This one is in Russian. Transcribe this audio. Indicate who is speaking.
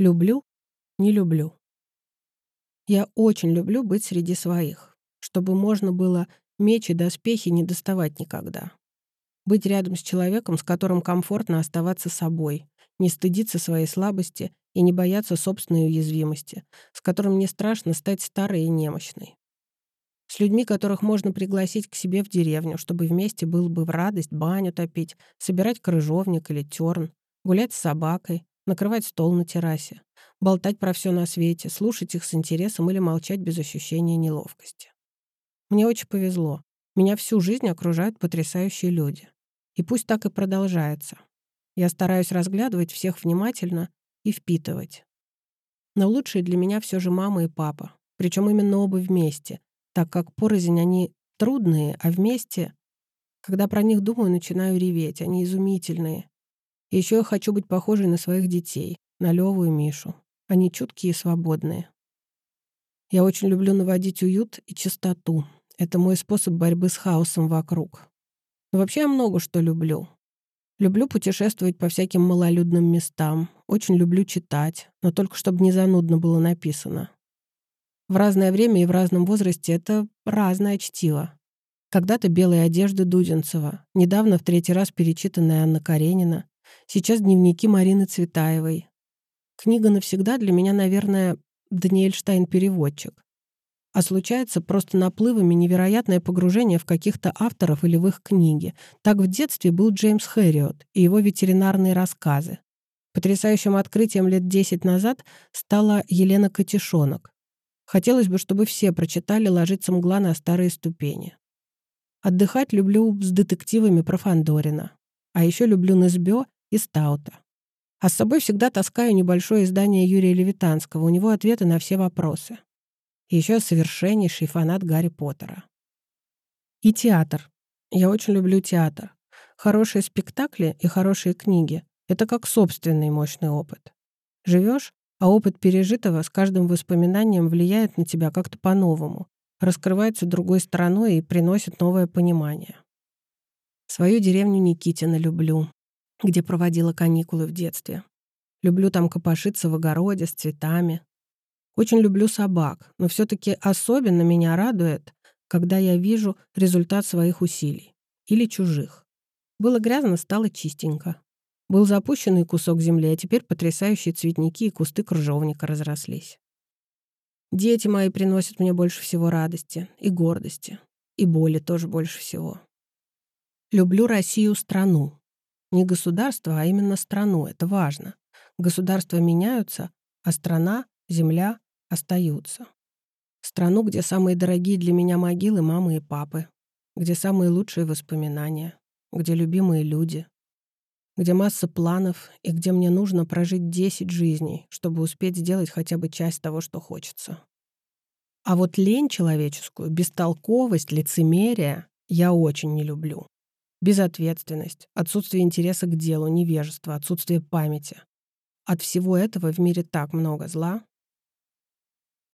Speaker 1: Люблю, не люблю. Я очень люблю быть среди своих, чтобы можно было меч и доспехи не доставать никогда. Быть рядом с человеком, с которым комфортно оставаться собой, не стыдиться своей слабости и не бояться собственной уязвимости, с которым не страшно стать старой и немощной. С людьми, которых можно пригласить к себе в деревню, чтобы вместе было бы в радость баню топить, собирать крыжовник или терн, гулять с собакой, накрывать стол на террасе, болтать про все на свете, слушать их с интересом или молчать без ощущения неловкости. Мне очень повезло. Меня всю жизнь окружают потрясающие люди. И пусть так и продолжается. Я стараюсь разглядывать всех внимательно и впитывать. Но лучшие для меня все же мама и папа. Причем именно оба вместе, так как порознь они трудные, а вместе, когда про них думаю, начинаю реветь. Они изумительные. Еще я хочу быть похожей на своих детей, на Леву и Мишу. Они чуткие и свободные. Я очень люблю наводить уют и чистоту. Это мой способ борьбы с хаосом вокруг. Но вообще я много что люблю. Люблю путешествовать по всяким малолюдным местам. Очень люблю читать, но только чтобы не занудно было написано. В разное время и в разном возрасте это разное чтиво. Когда-то «Белые одежды» Дудинцева, недавно в третий раз перечитанная Анна Каренина, сейчас дневники Марины Цветаевой, Книга навсегда для меня, наверное, Даниэль Штайн-переводчик. А случается просто наплывами невероятное погружение в каких-то авторов или в их книги. Так в детстве был Джеймс Хэриот и его ветеринарные рассказы. Потрясающим открытием лет 10 назад стала Елена Котишонок. Хотелось бы, чтобы все прочитали «Ложится мгла на старые ступени». Отдыхать люблю с детективами про Фандорина. А еще люблю Несбё и Стаута. А с собой всегда таскаю небольшое издание Юрия Левитанского, у него ответы на все вопросы. И еще совершеннейший фанат Гарри Поттера. И театр. Я очень люблю театр. Хорошие спектакли и хорошие книги — это как собственный мощный опыт. Живешь, а опыт пережитого с каждым воспоминанием влияет на тебя как-то по-новому, раскрывается другой стороной и приносит новое понимание. Свою деревню Никитина люблю где проводила каникулы в детстве. Люблю там копошиться в огороде с цветами. Очень люблю собак, но все таки особенно меня радует, когда я вижу результат своих усилий. Или чужих. Было грязно, стало чистенько. Был запущенный кусок земли, а теперь потрясающие цветники и кусты крыжовника разрослись. Дети мои приносят мне больше всего радости и гордости, и боли тоже больше всего. Люблю Россию страну, не государство, а именно страну. Это важно. Государства меняются, а страна, земля остаются. Страну, где самые дорогие для меня могилы мамы и папы, где самые лучшие воспоминания, где любимые люди, где масса планов и где мне нужно прожить 10 жизней, чтобы успеть сделать хотя бы часть того, что хочется. А вот лень человеческую, бестолковость, лицемерие я очень не люблю. Безответственность, отсутствие интереса к делу, невежество, отсутствие памяти. От всего этого в мире так много зла.